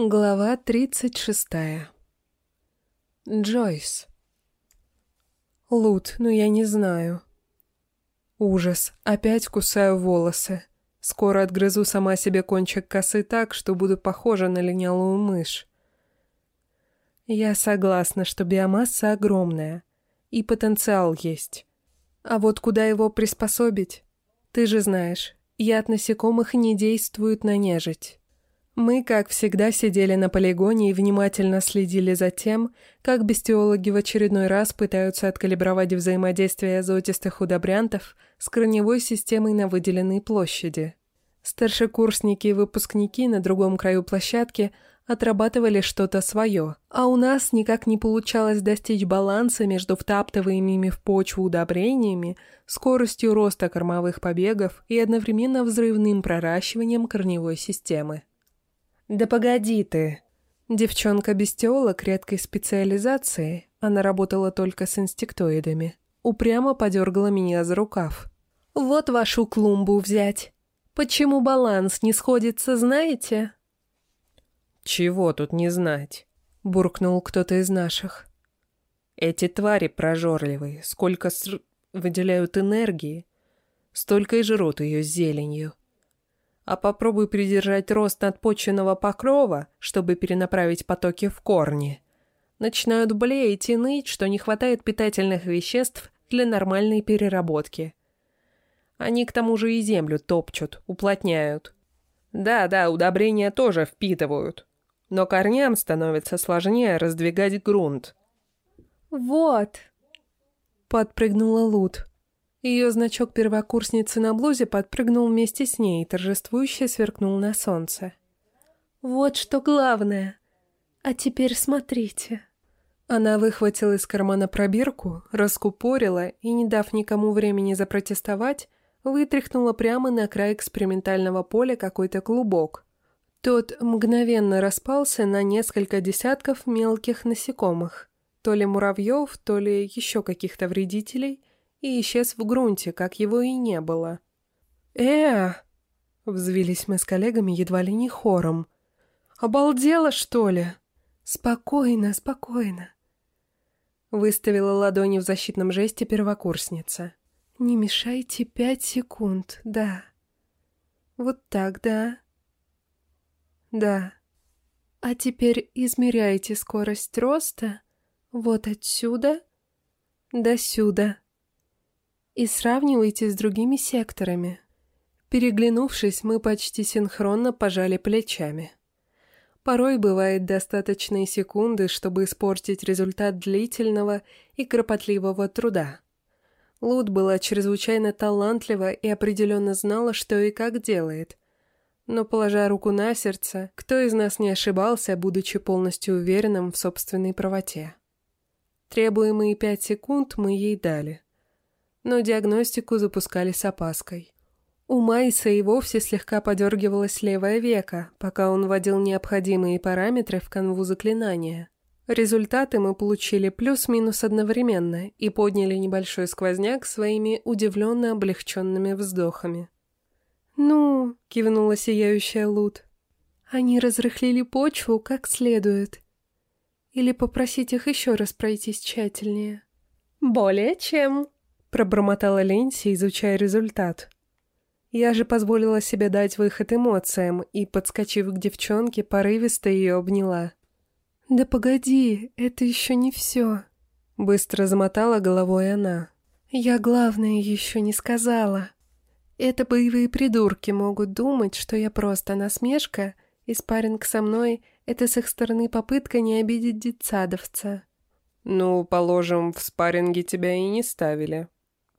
Глава тридцать шестая. Джойс. Лут, ну я не знаю. Ужас, опять кусаю волосы. Скоро отгрызу сама себе кончик косы так, что буду похожа на линялую мышь. Я согласна, что биомасса огромная, и потенциал есть. А вот куда его приспособить? Ты же знаешь, яд насекомых не действует на нежить. Мы, как всегда, сидели на полигоне и внимательно следили за тем, как бестиологи в очередной раз пытаются откалибровать взаимодействие азотистых удобрянтов с корневой системой на выделенной площади. Старшекурсники и выпускники на другом краю площадки отрабатывали что-то свое, а у нас никак не получалось достичь баланса между втаптываемыми в почву удобрениями, скоростью роста кормовых побегов и одновременно взрывным проращиванием корневой системы. «Да погоди ты!» Девчонка-бестиолог редкой специализации, она работала только с инстиктоидами, упрямо подергала меня за рукав. «Вот вашу клумбу взять. Почему баланс не сходится, знаете?» «Чего тут не знать?» — буркнул кто-то из наших. «Эти твари прожорливые, сколько ср... выделяют энергии, столько и жрут ее зеленью а попробуй придержать рост надпочвенного покрова, чтобы перенаправить потоки в корни. Начинают блеять и ныть, что не хватает питательных веществ для нормальной переработки. Они к тому же и землю топчут, уплотняют. Да-да, удобрения тоже впитывают. Но корням становится сложнее раздвигать грунт. «Вот!» — подпрыгнула Лут. Ее значок первокурсницы на блузе подпрыгнул вместе с ней, торжествующе сверкнул на солнце. «Вот что главное! А теперь смотрите!» Она выхватила из кармана пробирку, раскупорила и, не дав никому времени запротестовать, вытряхнула прямо на край экспериментального поля какой-то клубок. Тот мгновенно распался на несколько десятков мелких насекомых, то ли муравьев, то ли еще каких-то вредителей, и исчез в грунте, как его и не было. э Взвились мы с коллегами едва ли не хором. «Обалдела, что ли?» «Спокойно, спокойно», — выставила ладони в защитном жесте первокурсница. «Не мешайте пять секунд, да. Вот так, да. Да. А теперь измеряйте скорость роста вот отсюда до сюда и сравнивайте с другими секторами. Переглянувшись, мы почти синхронно пожали плечами. Порой бывает достаточные секунды, чтобы испортить результат длительного и кропотливого труда. Лут была чрезвычайно талантлива и определенно знала, что и как делает. Но, положа руку на сердце, кто из нас не ошибался, будучи полностью уверенным в собственной правоте? Требуемые пять секунд мы ей дали но диагностику запускали с опаской. У Майса и вовсе слегка подергивалось левое веко, пока он вводил необходимые параметры в канву заклинания. Результаты мы получили плюс-минус одновременно и подняли небольшой сквозняк своими удивленно облегченными вздохами. «Ну», — кивнула сияющая Лут, — «они разрыхлили почву как следует. Или попросить их еще раз пройтись тщательнее». «Более чем», Пробормотала Ленси, изучая результат. Я же позволила себе дать выход эмоциям и, подскочив к девчонке, порывисто ее обняла. «Да погоди, это еще не все», — быстро замотала головой она. «Я главное еще не сказала. Это боевые придурки могут думать, что я просто насмешка, и спарринг со мной — это с их стороны попытка не обидеть детсадовца». «Ну, положим, в спарринге тебя и не ставили»,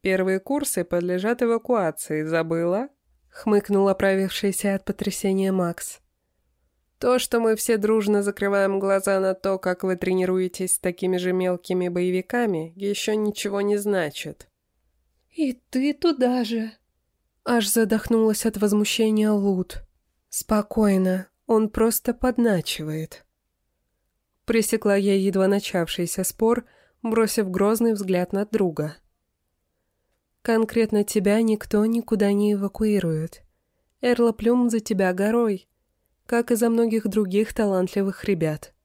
Первые курсы подлежат эвакуации, забыла?» — хмыкнул оправившийся от потрясения Макс. «То, что мы все дружно закрываем глаза на то, как вы тренируетесь с такими же мелкими боевиками, еще ничего не значит». «И ты туда же!» Аж задохнулась от возмущения Лут. «Спокойно, он просто подначивает». Пресекла я едва начавшийся спор, бросив грозный взгляд на друга. Конкретно тебя никто никуда не эвакуирует. Эрла Плюм за тебя горой. как и за многих других талантливых ребят.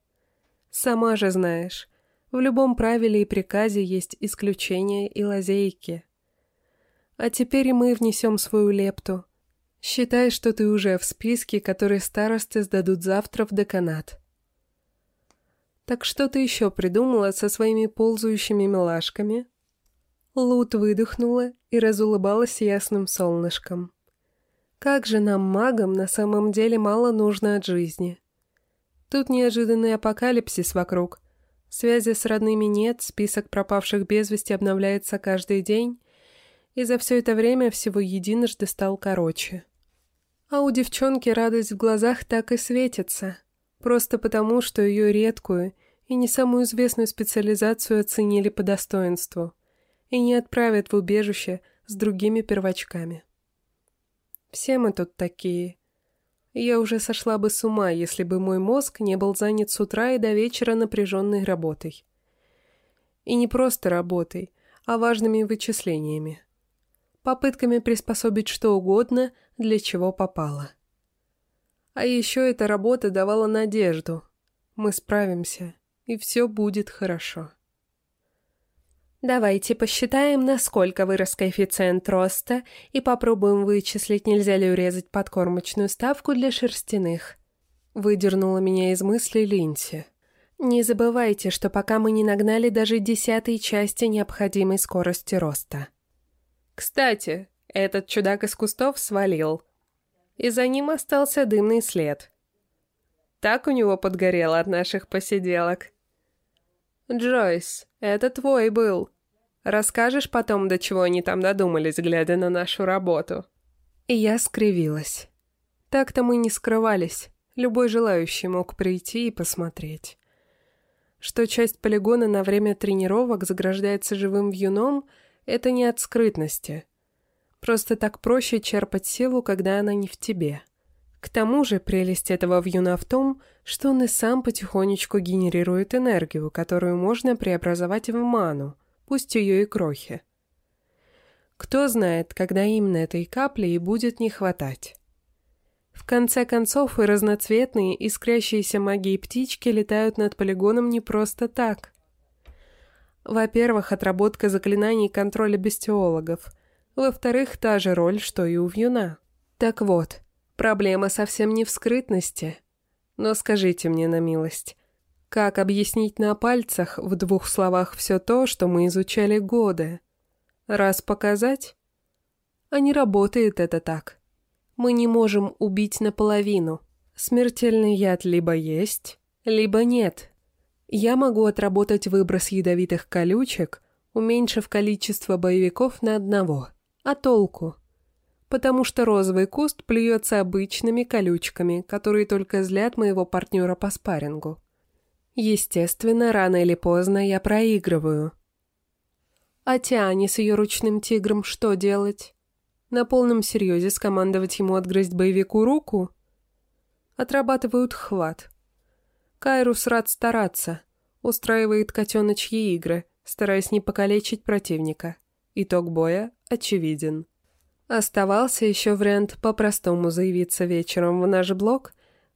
Сама же знаешь, в любом правиле и приказе есть исключения и лазейки. А теперь и мы внесем свою лепту. Считай, что ты уже в списке, который старосты сдадут завтра в деканат. Так что ты еще придумала со своими ползающими милашками?» Лут выдохнула и разулыбалась ясным солнышком. «Как же нам, магам, на самом деле мало нужно от жизни. Тут неожиданный апокалипсис вокруг. Связи с родными нет, список пропавших без вести обновляется каждый день, и за все это время всего единожды стал короче. А у девчонки радость в глазах так и светится, просто потому, что ее редкую и не самую известную специализацию оценили по достоинству и не отправят в убежище с другими первочками. Все мы тут такие – я уже сошла бы с ума, если бы мой мозг не был занят с утра и до вечера напряженной работой. И не просто работой, а важными вычислениями. Попытками приспособить что угодно, для чего попало. А еще эта работа давала надежду. Мы справимся, и все будет хорошо. Давайте посчитаем, насколько вырос коэффициент роста, и попробуем вычислить, нельзя ли урезать подкормочную ставку для шерстяных. Выдернула меня из мысли Линси. Не забывайте, что пока мы не нагнали даже десятой части необходимой скорости роста. Кстати, этот чудак из кустов свалил. И за ним остался дымный след. Так у него подгорело от наших посиделок. «Джойс, это твой был», Расскажешь потом, до чего они там додумались, глядя на нашу работу?» И я скривилась. Так-то мы не скрывались. Любой желающий мог прийти и посмотреть. Что часть полигона на время тренировок заграждается живым вьюном, это не от скрытности. Просто так проще черпать силу, когда она не в тебе. К тому же прелесть этого вьюна в том, что он и сам потихонечку генерирует энергию, которую можно преобразовать в ману, пусть ее и крохи. Кто знает, когда именно этой капли и будет не хватать. В конце концов, и разноцветные, искрящиеся магией птички летают над полигоном не просто так. Во-первых, отработка заклинаний контроля бестиологов. Во-вторых, та же роль, что и у вьюна. Так вот, проблема совсем не в скрытности. Но скажите мне на милость, как объяснить на пальцах в двух словах все то, что мы изучали годы? Раз показать? А не работает это так. Мы не можем убить наполовину. Смертельный яд либо есть, либо нет. Я могу отработать выброс ядовитых колючек, уменьшив количество боевиков на одного. А толку? Потому что розовый куст плюется обычными колючками, которые только злят моего партнера по спаррингу. Естественно, рано или поздно я проигрываю. А Тиане с ее ручным тигром что делать? На полном серьезе скомандовать ему отгрызть боевику руку? Отрабатывают хват. Кайрус рад стараться. Устраивает котеночьи игры, стараясь не покалечить противника. Итог боя очевиден. Оставался еще вариант по-простому заявиться вечером в наш блок,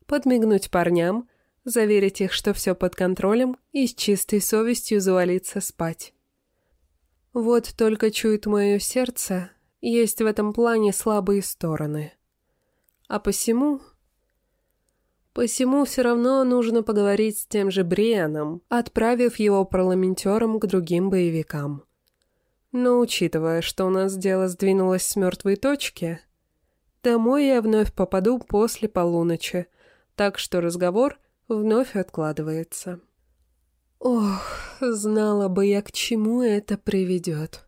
подмигнуть парням — заверить их, что все под контролем, и с чистой совестью завалиться спать. Вот только чует мое сердце, есть в этом плане слабые стороны. А посему... Посему все равно нужно поговорить с тем же Брианом, отправив его парламентером к другим боевикам. Но учитывая, что у нас дело сдвинулось с мертвой точки, домой я вновь попаду после полуночи, так что разговор — вновь откладывается. Ох, знала бы я, к чему это приведет.